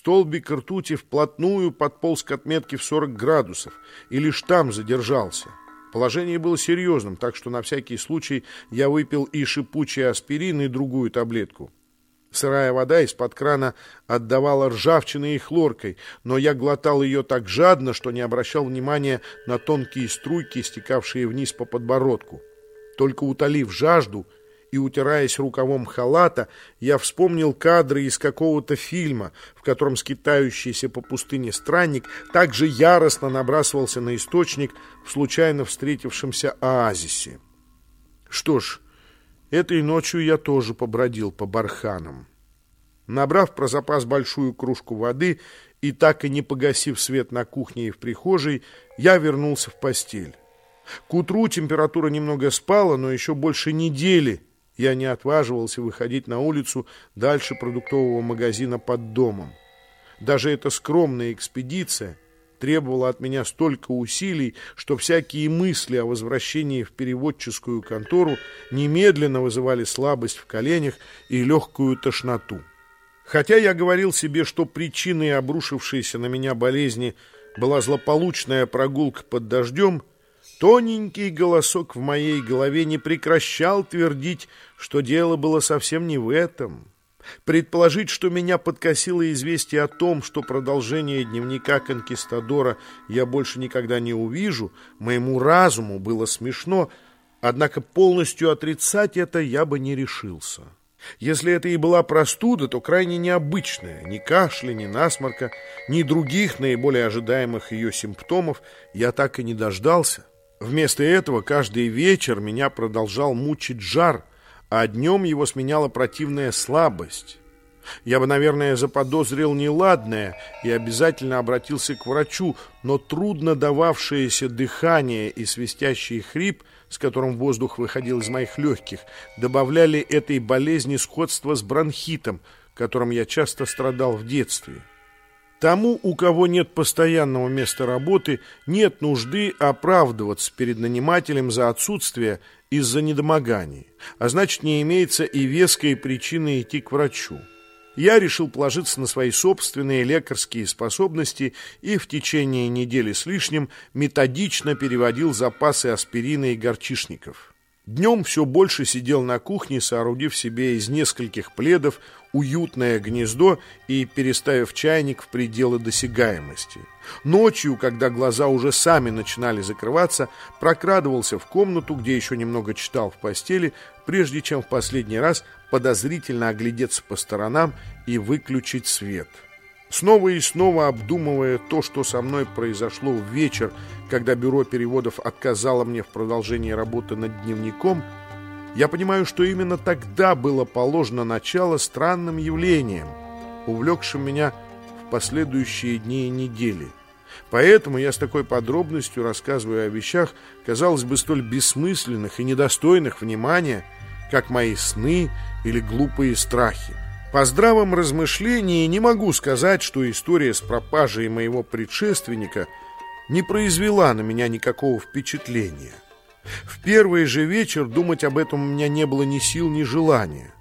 Столбик ртути вплотную подполз к отметке в 40 градусов и лишь там задержался. Положение было серьезным, так что на всякий случай я выпил и шипучий аспирин, и другую таблетку. Сырая вода из-под крана отдавала ржавчиной и хлоркой, но я глотал ее так жадно, что не обращал внимания на тонкие струйки, стекавшие вниз по подбородку. Только утолив жажду и утираясь рукавом халата, я вспомнил кадры из какого-то фильма, в котором скитающийся по пустыне странник также яростно набрасывался на источник в случайно встретившемся оазисе. Что ж, Этой ночью я тоже побродил по барханам. Набрав про запас большую кружку воды и так и не погасив свет на кухне и в прихожей, я вернулся в постель. К утру температура немного спала, но еще больше недели я не отваживался выходить на улицу дальше продуктового магазина под домом. Даже эта скромная экспедиция — требовала от меня столько усилий, что всякие мысли о возвращении в переводческую контору немедленно вызывали слабость в коленях и легкую тошноту. Хотя я говорил себе, что причиной обрушившейся на меня болезни была злополучная прогулка под дождем, тоненький голосок в моей голове не прекращал твердить, что дело было совсем не в этом. Предположить, что меня подкосило известие о том, что продолжение дневника конкистадора я больше никогда не увижу, моему разуму было смешно, однако полностью отрицать это я бы не решился. Если это и была простуда, то крайне необычная. Ни кашля, ни насморка, ни других наиболее ожидаемых ее симптомов я так и не дождался. Вместо этого каждый вечер меня продолжал мучить жар – а днем его сменяла противная слабость. Я бы, наверное, заподозрил неладное и обязательно обратился к врачу, но трудно дававшееся дыхание и свистящий хрип, с которым воздух выходил из моих легких, добавляли этой болезни сходство с бронхитом, которым я часто страдал в детстве. Тому, у кого нет постоянного места работы, нет нужды оправдываться перед нанимателем за отсутствие из-за недомоганий, а значит, не имеется и веской причины идти к врачу. Я решил положиться на свои собственные лекарские способности и в течение недели с лишним методично переводил запасы аспирина и горчишников. Днем все больше сидел на кухне, соорудив себе из нескольких пледов уютное гнездо и переставив чайник в пределы досягаемости. Ночью, когда глаза уже сами начинали закрываться, прокрадывался в комнату, где еще немного читал в постели, прежде чем в последний раз подозрительно оглядеться по сторонам и выключить свет. Снова и снова обдумывая то, что со мной произошло в вечер, когда бюро переводов отказало мне в продолжении работы над дневником, я понимаю, что именно тогда было положено начало странным явлениям, увлекшим меня в последующие дни и недели. Поэтому я с такой подробностью рассказываю о вещах, казалось бы, столь бессмысленных и недостойных внимания, как мои сны или глупые страхи. По здравом размышлении не могу сказать, что история с пропажей моего предшественника не произвела на меня никакого впечатления. В первый же вечер думать об этом у меня не было ни сил, ни желания.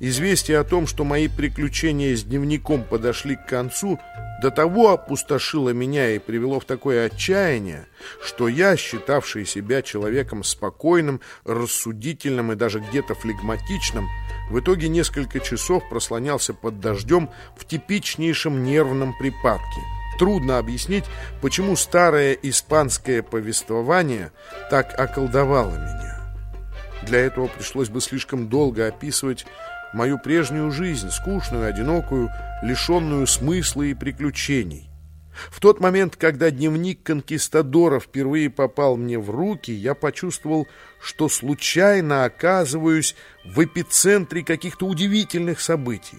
Известие о том, что мои приключения с дневником подошли к концу, до того опустошило меня и привело в такое отчаяние, что я, считавший себя человеком спокойным, рассудительным и даже где-то флегматичным, в итоге несколько часов прослонялся под дождем в типичнейшем нервном припадке. Трудно объяснить, почему старое испанское повествование так околдовало меня. Для этого пришлось бы слишком долго описывать мою прежнюю жизнь, скучную, одинокую, лишенную смысла и приключений. В тот момент, когда дневник конкистадора впервые попал мне в руки, я почувствовал, что случайно оказываюсь в эпицентре каких-то удивительных событий.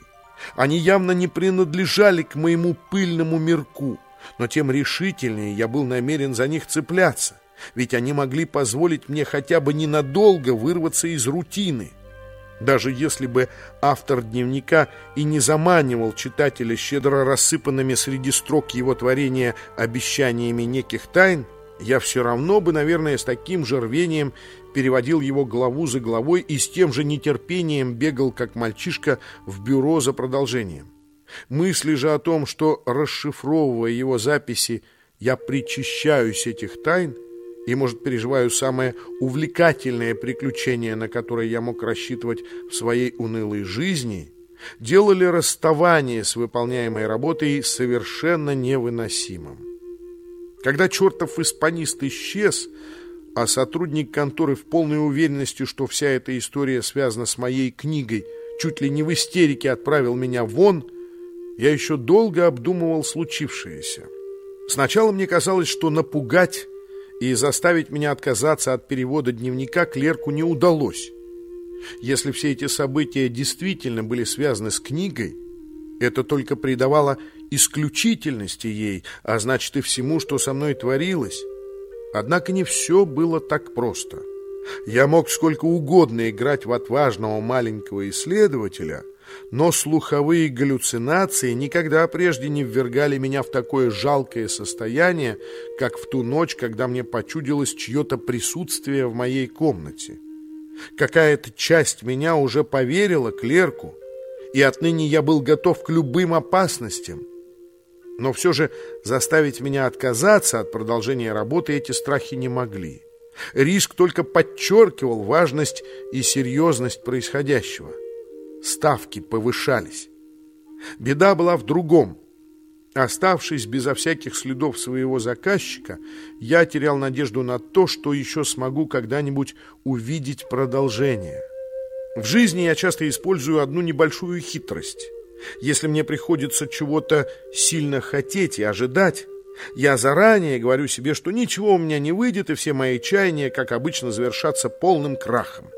Они явно не принадлежали к моему пыльному мирку, но тем решительнее я был намерен за них цепляться, ведь они могли позволить мне хотя бы ненадолго вырваться из рутины. Даже если бы автор дневника и не заманивал читателя щедро рассыпанными среди строк его творения обещаниями неких тайн, я все равно бы, наверное, с таким же рвением переводил его главу за главой и с тем же нетерпением бегал, как мальчишка, в бюро за продолжением. Мысли же о том, что, расшифровывая его записи, я причащаюсь этих тайн и, может, переживаю самое увлекательное приключение, на которое я мог рассчитывать в своей унылой жизни, делали расставание с выполняемой работой совершенно невыносимым. Когда чертов испанист исчез, а сотрудник конторы в полной уверенности, что вся эта история связана с моей книгой, чуть ли не в истерике отправил меня вон, я еще долго обдумывал случившееся. Сначала мне казалось, что напугать и заставить меня отказаться от перевода дневника клерку не удалось. Если все эти события действительно были связаны с книгой, это только придавало исключительности ей, а значит и всему, что со мной творилось. Однако не все было так просто. Я мог сколько угодно играть в отважного маленького исследователя, но слуховые галлюцинации никогда прежде не ввергали меня в такое жалкое состояние, как в ту ночь, когда мне почудилось чье-то присутствие в моей комнате. Какая-то часть меня уже поверила клерку, и отныне я был готов к любым опасностям – но все же заставить меня отказаться от продолжения работы эти страхи не могли. Риск только подчеркивал важность и серьезность происходящего. Ставки повышались. Беда была в другом. Оставшись безо всяких следов своего заказчика, я терял надежду на то, что еще смогу когда-нибудь увидеть продолжение. В жизни я часто использую одну небольшую хитрость – если мне приходится чего-то сильно хотеть и ожидать, я заранее говорю себе, что ничего у меня не выйдет, и все мои чаяния, как обычно, завершатся полным крахом.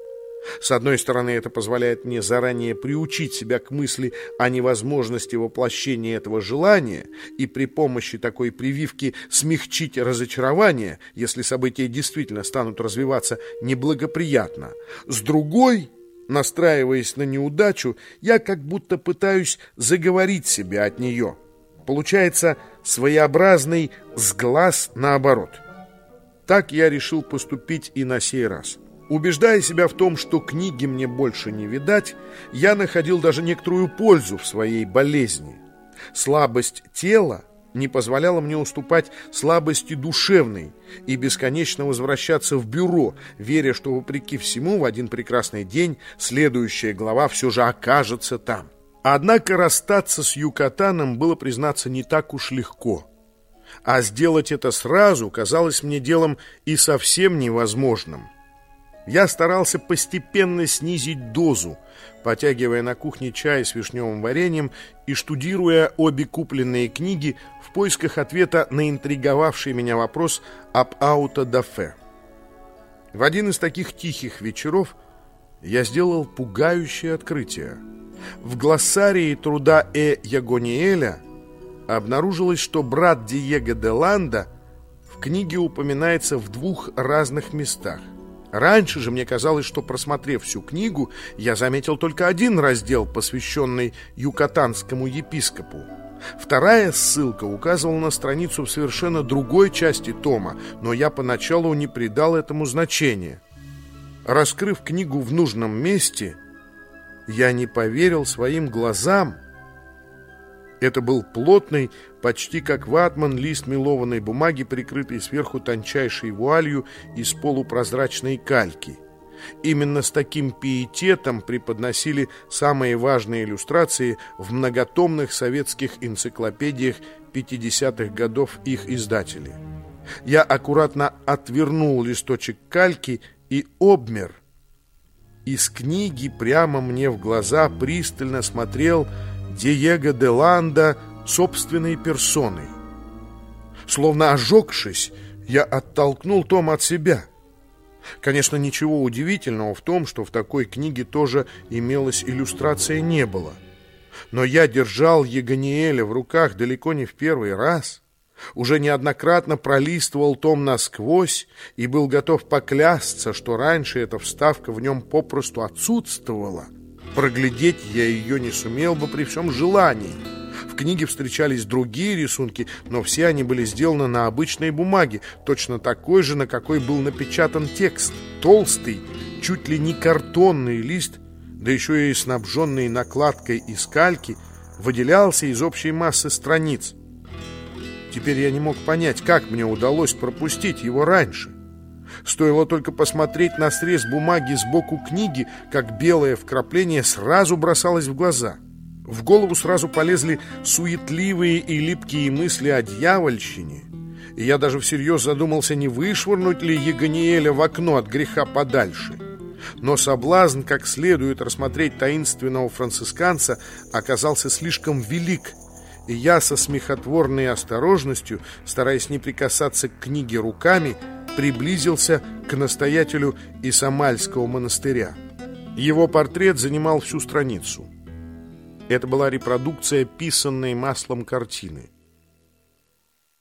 С одной стороны, это позволяет мне заранее приучить себя к мысли о невозможности воплощения этого желания и при помощи такой прививки смягчить разочарование, если события действительно станут развиваться неблагоприятно. С другой Настраиваясь на неудачу, я как будто пытаюсь заговорить себя от нее. Получается своеобразный сглаз наоборот. Так я решил поступить и на сей раз. Убеждая себя в том, что книги мне больше не видать, я находил даже некоторую пользу в своей болезни. Слабость тела не позволяло мне уступать слабости душевной и бесконечно возвращаться в бюро, веря, что, вопреки всему, в один прекрасный день следующая глава все же окажется там. Однако расстаться с Юкатаном было, признаться, не так уж легко. А сделать это сразу казалось мне делом и совсем невозможным. Я старался постепенно снизить дозу, потягивая на кухне чай с вишневым вареньем и штудируя обе купленные книги в поисках ответа на интриговавший меня вопрос об аутодафе. В один из таких тихих вечеров я сделал пугающее открытие. В глоссарии труда Э. Ягониэля обнаружилось, что брат Диего де Ланда в книге упоминается в двух разных местах. Раньше же мне казалось, что, просмотрев всю книгу, я заметил только один раздел, посвященный юкатанскому епископу. Вторая ссылка указывала на страницу в совершенно другой части тома, но я поначалу не придал этому значения. Раскрыв книгу в нужном месте, я не поверил своим глазам – это был плотный, почти как ватман, лист мелованной бумаги, прикрытый сверху тончайшей вуалью из полупрозрачной кальки. Именно с таким пиететом преподносили самые важные иллюстрации в многотомных советских энциклопедиях 50-х годов их издатели. Я аккуратно отвернул листочек кальки и обмер. Из книги прямо мне в глаза пристально смотрел Диего де Ланда собственной персоной. Словно ожегшись, я оттолкнул Том от себя. Конечно, ничего удивительного в том, что в такой книге тоже имелась иллюстрация не было. Но я держал Егониэля в руках далеко не в первый раз. Уже неоднократно пролистывал том насквозь и был готов поклясться, что раньше эта вставка в нем попросту отсутствовала. Проглядеть я ее не сумел бы при всем желании. В книге встречались другие рисунки, но все они были сделаны на обычной бумаге, точно такой же, на какой был напечатан текст. Толстый, чуть ли не картонный лист, да еще и снабженный накладкой из кальки, выделялся из общей массы страниц. Теперь я не мог понять, как мне удалось пропустить его раньше. Стоило только посмотреть на срез бумаги сбоку книги, как белое вкрапление сразу бросалось в глаза. В голову сразу полезли суетливые и липкие мысли о дьявольщине, и я даже всерьез задумался, не вышвырнуть ли Егониэля в окно от греха подальше. Но соблазн, как следует рассмотреть таинственного францисканца, оказался слишком велик, и я со смехотворной осторожностью, стараясь не прикасаться к книге руками, приблизился к настоятелю Исамальского монастыря. Его портрет занимал всю страницу. Это была репродукция писанной маслом картины.